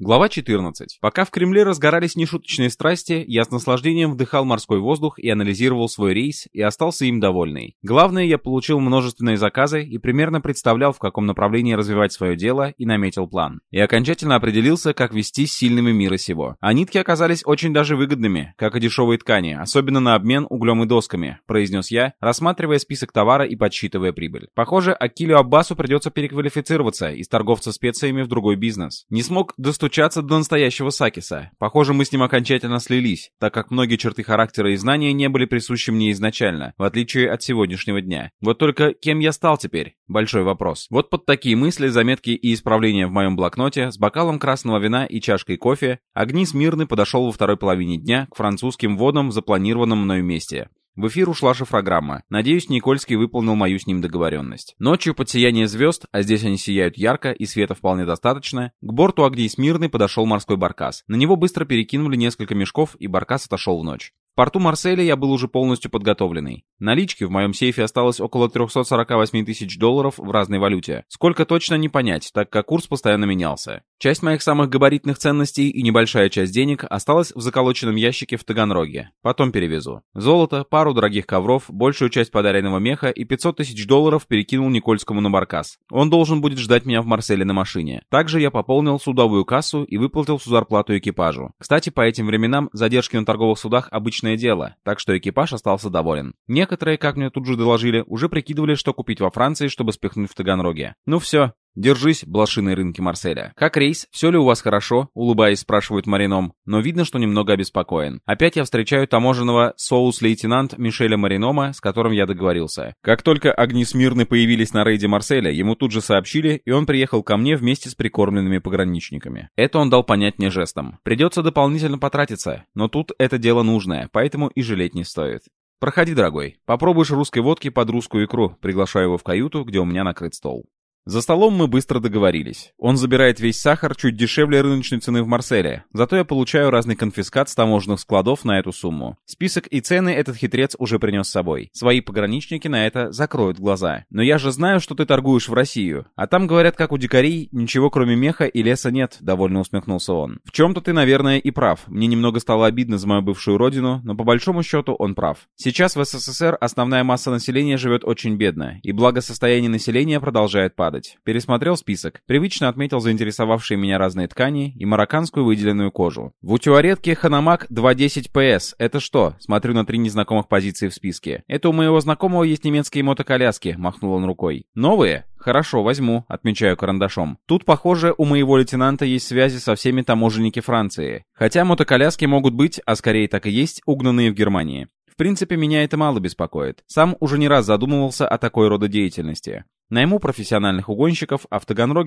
Глава 14. Пока в Кремле разгорались нешуточные страсти, я с наслаждением вдыхал морской воздух и анализировал свой рейс, и остался им довольный. Главное, я получил множественные заказы и примерно представлял, в каком направлении развивать свое дело, и наметил план. И окончательно определился, как вести с сильными мира сего. А нитки оказались очень даже выгодными, как и дешевые ткани, особенно на обмен углем и досками, произнес я, рассматривая список товара и подсчитывая прибыль. Похоже, Акилю Аббасу придется переквалифицироваться из торговца специями в другой бизнес. Не смог достучаться достучаться до настоящего Сакиса. Похоже, мы с ним окончательно слились, так как многие черты характера и знания не были присущи мне изначально, в отличие от сегодняшнего дня. Вот только кем я стал теперь? Большой вопрос. Вот под такие мысли, заметки и исправления в моем блокноте, с бокалом красного вина и чашкой кофе, Огни Смирный подошел во второй половине дня к французским водам в запланированном мною месте. В эфир ушла шифрограмма. Надеюсь, Никольский выполнил мою с ним договоренность. Ночью под сияние звезд, а здесь они сияют ярко и света вполне достаточно, к борту огней Смирны подошел морской баркас. На него быстро перекинули несколько мешков, и баркас отошел в ночь порту Марселя я был уже полностью подготовленный. Налички в моем сейфе осталось около 348 тысяч долларов в разной валюте. Сколько точно не понять, так как курс постоянно менялся. Часть моих самых габаритных ценностей и небольшая часть денег осталась в заколоченном ящике в Таганроге. Потом перевезу. Золото, пару дорогих ковров, большую часть подаренного меха и 500 тысяч долларов перекинул Никольскому на баркас. Он должен будет ждать меня в Марселе на машине. Также я пополнил судовую кассу и выплатил всю зарплату экипажу. Кстати, по этим временам задержки на торговых судах обычно обычное дело, так что экипаж остался доволен. Некоторые, как мне тут же доложили, уже прикидывали, что купить во Франции, чтобы спихнуть в Таганроге. Ну все, Держись, блошиные рынки Марселя. Как рейс? Все ли у вас хорошо? Улыбаясь, спрашивает Марином, но видно, что немного обеспокоен. Опять я встречаю таможенного соус-лейтенант Мишеля Маринома, с которым я договорился. Как только огни Смирны появились на рейде Марселя, ему тут же сообщили, и он приехал ко мне вместе с прикормленными пограничниками. Это он дал понять мне жестом. Придется дополнительно потратиться, но тут это дело нужное, поэтому и жалеть не стоит. «Проходи, дорогой. Попробуешь русской водки под русскую икру. Приглашаю его в каюту, где у меня накрыт стол». За столом мы быстро договорились. Он забирает весь сахар чуть дешевле рыночной цены в Марселе. Зато я получаю разный конфискат с таможенных складов на эту сумму. Список и цены этот хитрец уже принес с собой. Свои пограничники на это закроют глаза. Но я же знаю, что ты торгуешь в Россию. А там, говорят, как у дикарей, ничего кроме меха и леса нет, довольно усмехнулся он. В чем-то ты, наверное, и прав. Мне немного стало обидно за мою бывшую родину, но по большому счету он прав. Сейчас в СССР основная масса населения живет очень бедно, и благосостояние населения продолжает падать падать. Пересмотрел список. Привычно отметил заинтересовавшие меня разные ткани и марокканскую выделенную кожу. В утюаретке Ханамак 210 PS. Это что? Смотрю на три незнакомых позиции в списке. Это у моего знакомого есть немецкие мотоколяски, махнул он рукой. Новые? «Хорошо, возьму», — отмечаю карандашом. «Тут, похоже, у моего лейтенанта есть связи со всеми таможенники Франции. Хотя мотоколяски могут быть, а скорее так и есть, угнанные в Германии. Принципе, меня это мало беспокоит. Сам уже не раз задумывался о такой рода деятельности. Найму профессиональных угонщиков, а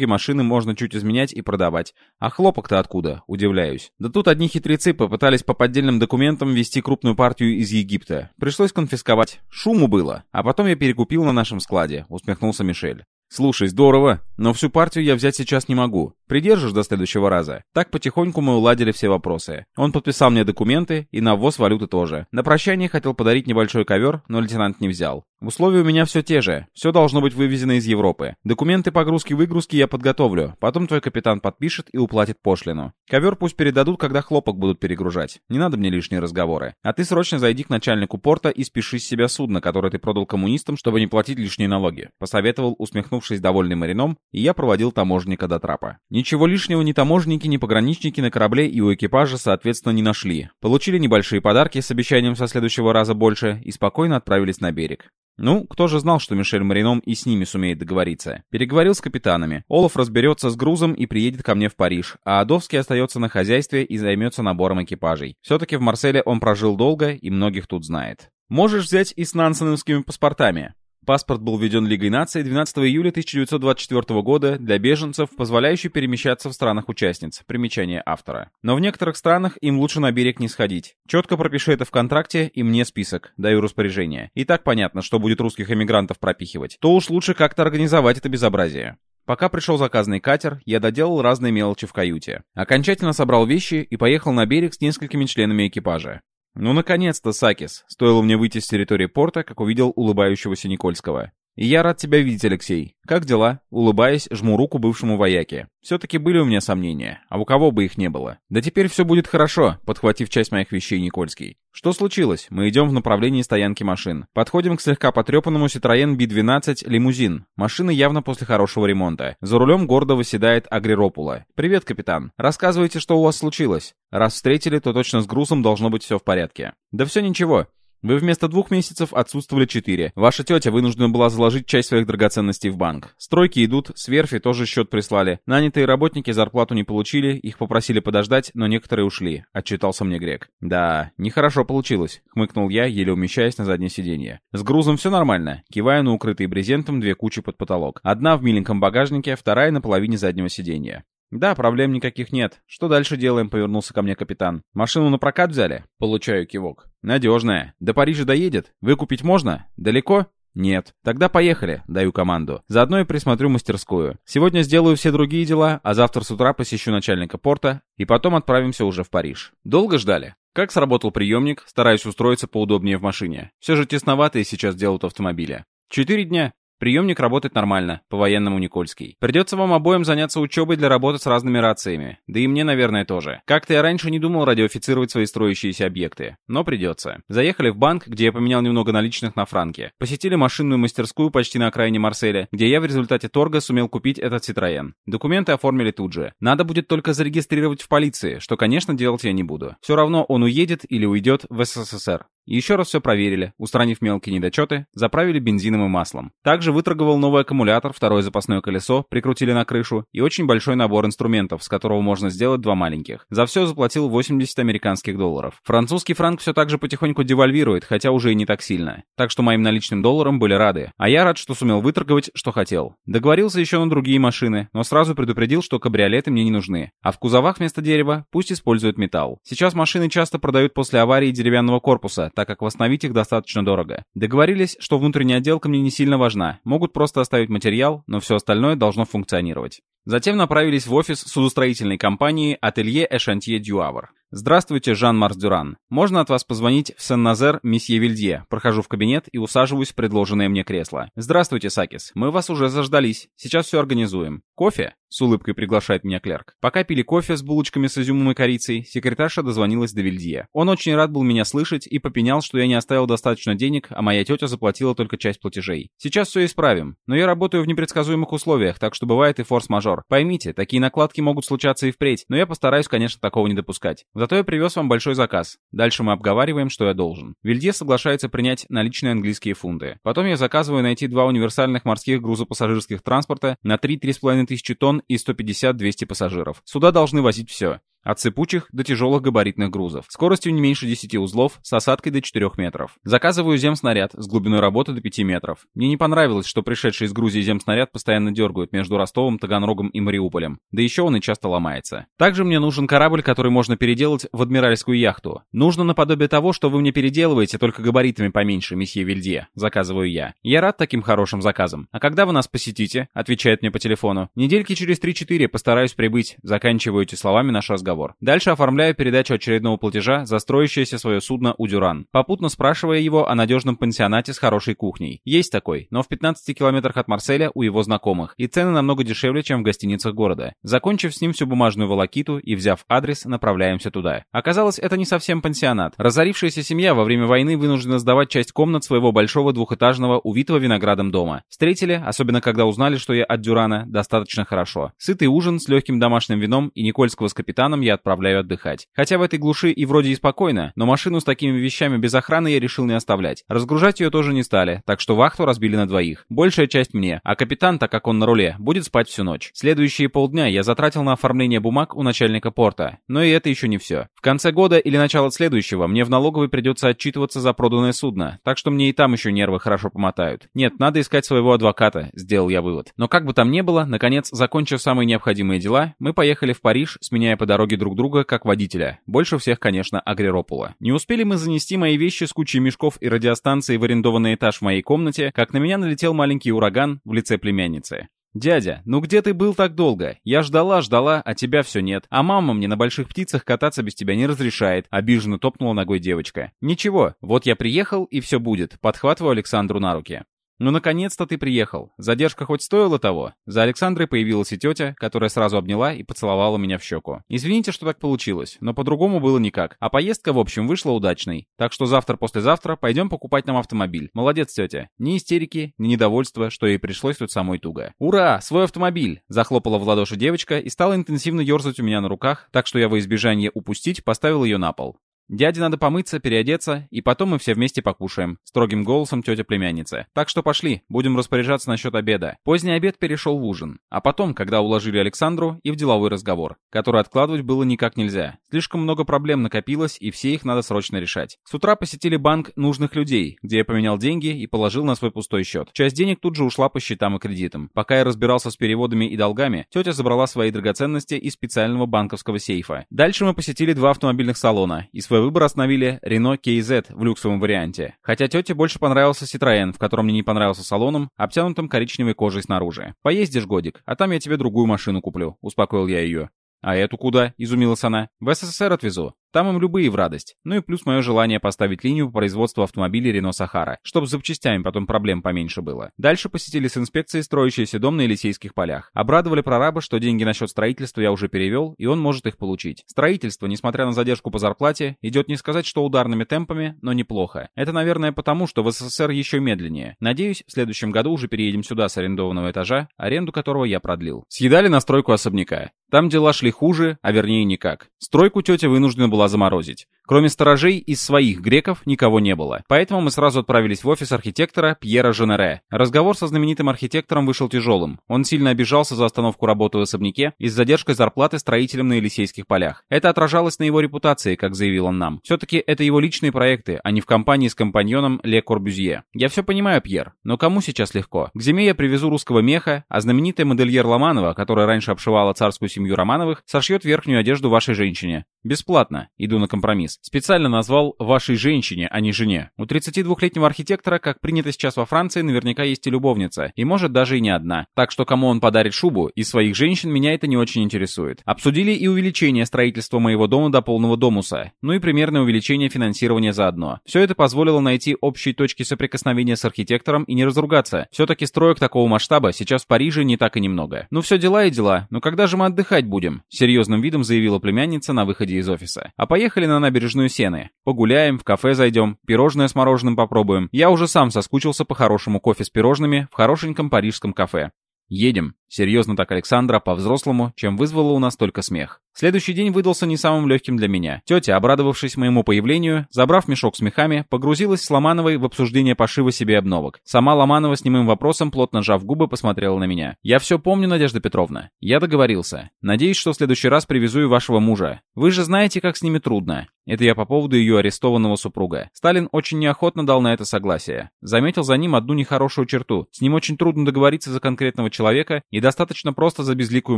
машины можно чуть изменять и продавать. А хлопок-то откуда? Удивляюсь. Да тут одни хитрецы попытались по поддельным документам ввести крупную партию из Египта. Пришлось конфисковать. Шуму было. А потом я перекупил на нашем складе, усмехнулся Мишель. «Слушай, здорово, но всю партию я взять сейчас не могу. Придержишь до следующего раза?» Так потихоньку мы уладили все вопросы. Он подписал мне документы и на ввоз валюты тоже. На прощание хотел подарить небольшой ковер, но лейтенант не взял. Условия у меня все те же. Все должно быть вывезено из Европы. Документы погрузки-выгрузки я подготовлю. Потом твой капитан подпишет и уплатит пошлину. Ковер пусть передадут, когда хлопок будут перегружать. Не надо мне лишние разговоры. А ты срочно зайди к начальнику порта и спеши с себя судно, которое ты продал коммунистам, чтобы не платить лишние налоги. Посоветовал, усмехнувшись довольный Марином, и я проводил таможника до трапа. Ничего лишнего ни таможенники, ни пограничники на корабле и у экипажа, соответственно, не нашли. Получили небольшие подарки с обещанием со следующего раза больше и спокойно отправились на берег. Ну, кто же знал, что Мишель Марином и с ними сумеет договориться? Переговорил с капитанами. Олаф разберется с грузом и приедет ко мне в Париж, а Адовский остается на хозяйстве и займется набором экипажей. Все-таки в Марселе он прожил долго и многих тут знает. Можешь взять и с нансеновскими паспортами. Паспорт был введен Лигой наций 12 июля 1924 года для беженцев, позволяющий перемещаться в странах-участниц. Примечание автора. Но в некоторых странах им лучше на берег не сходить. Четко пропиши это в контракте и мне список. Даю распоряжение. И так понятно, что будет русских эмигрантов пропихивать. То уж лучше как-то организовать это безобразие. Пока пришел заказанный катер, я доделал разные мелочи в каюте. Окончательно собрал вещи и поехал на берег с несколькими членами экипажа. Ну, наконец-то, Сакис. Стоило мне выйти с территории порта, как увидел улыбающегося Никольского. Я рад тебя видеть, Алексей. Как дела? Улыбаясь, жму руку бывшему вояке. Все-таки были у меня сомнения. А у кого бы их не было? Да теперь все будет хорошо, подхватив часть моих вещей Никольский. Что случилось? Мы идем в направлении стоянки машин. Подходим к слегка потрепанному Citroёn B12 лимузин. Машина явно после хорошего ремонта. За рулем гордо выседает Агриропула. «Привет, капитан. Рассказывайте, что у вас случилось. Раз встретили, то точно с грузом должно быть все в порядке». «Да все ничего. Вы вместо двух месяцев отсутствовали четыре. Ваша тетя вынуждена была заложить часть своих драгоценностей в банк. Стройки идут, с верфи тоже счет прислали. Нанятые работники зарплату не получили, их попросили подождать, но некоторые ушли. Отчитался мне Грек. Да, нехорошо получилось, хмыкнул я, еле умещаясь на заднее сиденье. С грузом все нормально. Киваю на укрытые брезентом две кучи под потолок. Одна в миленьком багажнике, вторая на половине заднего сиденья. «Да, проблем никаких нет. Что дальше делаем?» — повернулся ко мне капитан. «Машину на прокат взяли?» Получаю кивок. «Надежная. До Парижа доедет? Выкупить можно? Далеко?» «Нет. Тогда поехали», — даю команду. Заодно и присмотрю мастерскую. Сегодня сделаю все другие дела, а завтра с утра посещу начальника порта, и потом отправимся уже в Париж. Долго ждали? Как сработал приемник, стараюсь устроиться поудобнее в машине. Все же тесноватые сейчас делают автомобили. Четыре дня. Приемник работает нормально, по-военному Никольский. Придется вам обоим заняться учебой для работы с разными рациями. Да и мне, наверное, тоже. Как-то я раньше не думал радиофицировать свои строящиеся объекты. Но придется. Заехали в банк, где я поменял немного наличных на франки. Посетили машинную мастерскую почти на окраине Марселя, где я в результате торга сумел купить этот Citroёn. Документы оформили тут же. Надо будет только зарегистрировать в полиции, что, конечно, делать я не буду. Все равно он уедет или уйдет в СССР. Еще раз все проверили, устранив мелкие недочеты, заправили бензином и маслом. Также выторговал новый аккумулятор, второе запасное колесо, прикрутили на крышу и очень большой набор инструментов, с которого можно сделать два маленьких. За все заплатил 80 американских долларов. Французский франк все так же потихоньку девальвирует, хотя уже и не так сильно. Так что моим наличным долларам были рады. А я рад, что сумел выторговать, что хотел. Договорился еще на другие машины, но сразу предупредил, что кабриолеты мне не нужны. А в кузовах вместо дерева пусть используют металл. Сейчас машины часто продают после аварии деревянного корпуса, так как восстановить их достаточно дорого. Договорились, что внутренняя отделка мне не сильно важна, могут просто оставить материал, но все остальное должно функционировать. Затем направились в офис судостроительной компании «Ателье Эшантье Дюавр». «Здравствуйте, Жан-Марс Дюран. Можно от вас позвонить в Сен-Назер, месье Вильдье?» Прохожу в кабинет и усаживаюсь в предложенное мне кресло. «Здравствуйте, Сакис. Мы вас уже заждались. Сейчас все организуем. Кофе?» С улыбкой приглашает меня клерк. Пока пили кофе с булочками с изюмом и корицей, секретарша дозвонилась до Вильдье. Он очень рад был меня слышать и попенял, что я не оставил достаточно денег, а моя тетя заплатила только часть платежей. Сейчас все исправим. Но я работаю в непредсказуемых условиях, так что бывает и форс-мажор. Поймите, такие накладки могут случаться и впредь, но я постараюсь, конечно, такого не допускать. Зато я привез вам большой заказ. Дальше мы обговариваем, что я должен. Вильдье соглашается принять наличные английские фунты. Потом я заказываю найти два универсальных морских грузопассажирских транспорта на 3-3,5 тысячи тонн и 150-200 пассажиров. Сюда должны возить все. От сыпучих до тяжелых габаритных грузов. Скоростью не меньше 10 узлов, с осадкой до 4 метров. Заказываю земснаряд с глубиной работы до 5 метров. Мне не понравилось, что пришедший из Грузии земснаряд постоянно дергают между Ростовом, Таганрогом и Мариуполем. Да еще он и часто ломается. Также мне нужен корабль, который можно переделать в адмиральскую яхту. Нужно наподобие того, что вы мне переделываете, только габаритами поменьше, месье Вильдье. Заказываю я. Я рад таким хорошим заказам. А когда вы нас посетите? Отвечает мне по телефону. Недельки через 3-4 постараюсь прибыть. Заканчиваю эти словами наш разговор разговор. Дальше оформляю передачу очередного платежа за строящееся свое судно у Дюран, попутно спрашивая его о надежном пансионате с хорошей кухней. Есть такой, но в 15 километрах от Марселя у его знакомых, и цены намного дешевле, чем в гостиницах города. Закончив с ним всю бумажную волокиту и взяв адрес, направляемся туда. Оказалось, это не совсем пансионат. Разорившаяся семья во время войны вынуждена сдавать часть комнат своего большого двухэтажного, увитого виноградом дома. Встретили, особенно когда узнали, что я от Дюрана, достаточно хорошо. Сытый ужин с легким домашним вином и Никольского с капитаном я отправляю отдыхать. Хотя в этой глуши и вроде и спокойно, но машину с такими вещами без охраны я решил не оставлять. Разгружать ее тоже не стали, так что вахту разбили на двоих. Большая часть мне, а капитан, так как он на руле, будет спать всю ночь. Следующие полдня я затратил на оформление бумаг у начальника порта. Но и это еще не все. В конце года или начало следующего мне в налоговой придется отчитываться за проданное судно, так что мне и там еще нервы хорошо помотают. Нет, надо искать своего адвоката, сделал я вывод. Но как бы там ни было, наконец, закончив самые необходимые дела, мы поехали в Париж, сменяя по дороге друг друга как водителя. Больше всех, конечно, Агриропула. Не успели мы занести мои вещи с кучей мешков и радиостанции в арендованный этаж в моей комнате, как на меня налетел маленький ураган в лице племянницы. «Дядя, ну где ты был так долго? Я ждала, ждала, а тебя все нет. А мама мне на больших птицах кататься без тебя не разрешает», — обиженно топнула ногой девочка. «Ничего, вот я приехал, и все будет», — подхватываю Александру на руки. «Ну, наконец-то ты приехал. Задержка хоть стоила того?» За Александрой появилась и тетя, которая сразу обняла и поцеловала меня в щеку. «Извините, что так получилось, но по-другому было никак. А поездка, в общем, вышла удачной. Так что завтра-послезавтра пойдем покупать нам автомобиль. Молодец, тетя. Ни истерики, ни недовольства, что ей пришлось тут самой туго. «Ура! Свой автомобиль!» Захлопала в ладоши девочка и стала интенсивно ерзать у меня на руках, так что я во избежание упустить поставил ее на пол. «Дяде надо помыться, переодеться, и потом мы все вместе покушаем», — строгим голосом тетя племянница. «Так что пошли, будем распоряжаться насчет обеда». Поздний обед перешел в ужин, а потом, когда уложили Александру, и в деловой разговор, который откладывать было никак нельзя. Слишком много проблем накопилось, и все их надо срочно решать. С утра посетили банк нужных людей, где я поменял деньги и положил на свой пустой счет. Часть денег тут же ушла по счетам и кредитам. Пока я разбирался с переводами и долгами, тетя забрала свои драгоценности из специального банковского сейфа. Дальше мы посетили два автомобильных салона и свой выбор остановили Renault KZ в люксовом варианте. Хотя тете больше понравился Citroën, в котором мне не понравился салоном, обтянутым коричневой кожей снаружи. «Поездишь годик, а там я тебе другую машину куплю», — успокоил я ее. «А эту куда?» — изумилась она. «В СССР отвезу. Там им любые в радость. Ну и плюс мое желание поставить линию по производству автомобилей Рено Сахара, чтобы с запчастями потом проблем поменьше было. Дальше посетили с инспекцией строящийся дом на Елисейских полях. Обрадовали прораба, что деньги насчет строительства я уже перевел, и он может их получить. Строительство, несмотря на задержку по зарплате, идет не сказать, что ударными темпами, но неплохо. Это, наверное, потому, что в СССР еще медленнее. Надеюсь, в следующем году уже переедем сюда с арендованного этажа, аренду которого я продлил. Съедали на стройку особняка. Там дела шли хуже, а вернее никак. Стройку тетя вынуждена была заморозить. Кроме сторожей, из своих греков никого не было. Поэтому мы сразу отправились в офис архитектора Пьера Женере. Разговор со знаменитым архитектором вышел тяжелым. Он сильно обижался за остановку работы в особняке и с задержкой зарплаты строителям на Елисейских полях. Это отражалось на его репутации, как заявил он нам. Все-таки это его личные проекты, а не в компании с компаньоном Ле Корбюзье. Я все понимаю, Пьер, но кому сейчас легко? К зиме я привезу русского меха, а знаменитая модельер Ломанова, которая раньше обшивала царскую семью Романовых, сошьет верхнюю одежду вашей женщине. Бесплатно. Иду на компромисс. Специально назвал «вашей женщине», а не «жене». У 32-летнего архитектора, как принято сейчас во Франции, наверняка есть и любовница. И может даже и не одна. Так что кому он подарит шубу, из своих женщин меня это не очень интересует. Обсудили и увеличение строительства моего дома до полного домуса. Ну и примерное увеличение финансирования заодно. Все это позволило найти общие точки соприкосновения с архитектором и не разругаться. Все-таки строек такого масштаба сейчас в Париже не так и немного. Ну все дела и дела. Но когда же мы отдыхать будем? Серьезным видом заявила племянница на выходе из офиса. А поехали на набережную Сены. Погуляем, в кафе зайдем, пирожное с мороженым попробуем. Я уже сам соскучился по хорошему кофе с пирожными в хорошеньком парижском кафе. «Едем», — серьезно так Александра, по-взрослому, чем вызвало у нас только смех. Следующий день выдался не самым легким для меня. Тетя, обрадовавшись моему появлению, забрав мешок с мехами, погрузилась с Ломановой в обсуждение пошива себе обновок. Сама Ломанова с немым вопросом, плотно сжав губы, посмотрела на меня. «Я все помню, Надежда Петровна. Я договорился. Надеюсь, что в следующий раз привезу и вашего мужа. Вы же знаете, как с ними трудно. Это я по поводу ее арестованного супруга. Сталин очень неохотно дал на это согласие. Заметил за ним одну нехорошую черту. С ним очень трудно договориться за конкретного человека и достаточно просто за безликую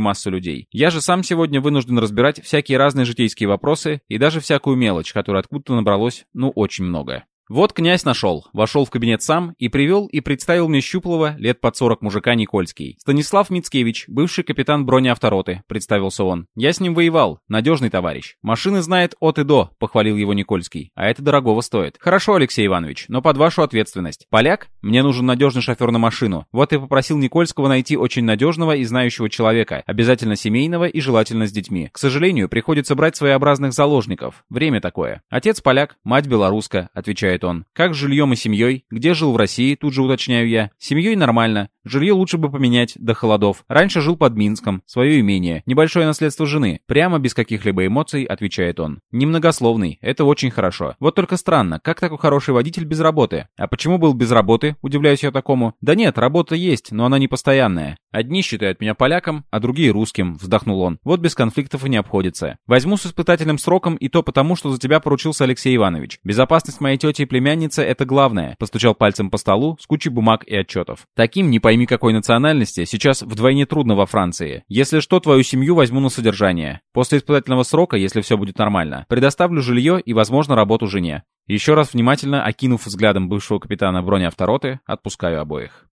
массу людей. Я же сам сегодня вынужден разбирать всякие разные житейские вопросы и даже всякую мелочь, которая откуда-то набралось, ну, очень много. Вот князь нашел, вошел в кабинет сам и привел и представил мне щуплого, лет под сорок мужика Никольский. Станислав Мицкевич, бывший капитан бронеавтороты, представился он. Я с ним воевал, надежный товарищ. Машины знает от и до, похвалил его Никольский. А это дорогого стоит. Хорошо, Алексей Иванович, но под вашу ответственность. Поляк? Мне нужен надежный шофер на машину. Вот и попросил Никольского найти очень надежного и знающего человека, обязательно семейного и желательно с детьми. К сожалению, приходится брать своеобразных заложников. Время такое. Отец поляк, мать белоруска, отвечает отвечает он. «Как с жильем и семьей? Где жил в России?» Тут же уточняю я. «Семьей нормально. Жилье лучше бы поменять до холодов. Раньше жил под Минском. Свое имение. Небольшое наследство жены. Прямо без каких-либо эмоций», — отвечает он. «Немногословный. Это очень хорошо. Вот только странно. Как такой хороший водитель без работы? А почему был без работы?» — удивляюсь я такому. «Да нет, работа есть, но она не постоянная. Одни считают меня поляком, а другие русским», — вздохнул он. «Вот без конфликтов и не обходится. Возьму с испытательным сроком и то потому, что за тебя поручился Алексей Иванович. Безопасность моей тети и племянницы — это главное», — постучал пальцем по столу с кучей бумаг и отчетов. «Таким, не пойми какой национальности, сейчас вдвойне трудно во Франции. Если что, твою семью возьму на содержание. После испытательного срока, если все будет нормально, предоставлю жилье и, возможно, работу жене. Еще раз внимательно окинув взглядом бывшего капитана бронеавтороты, отпускаю обоих.